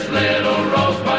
this little rose.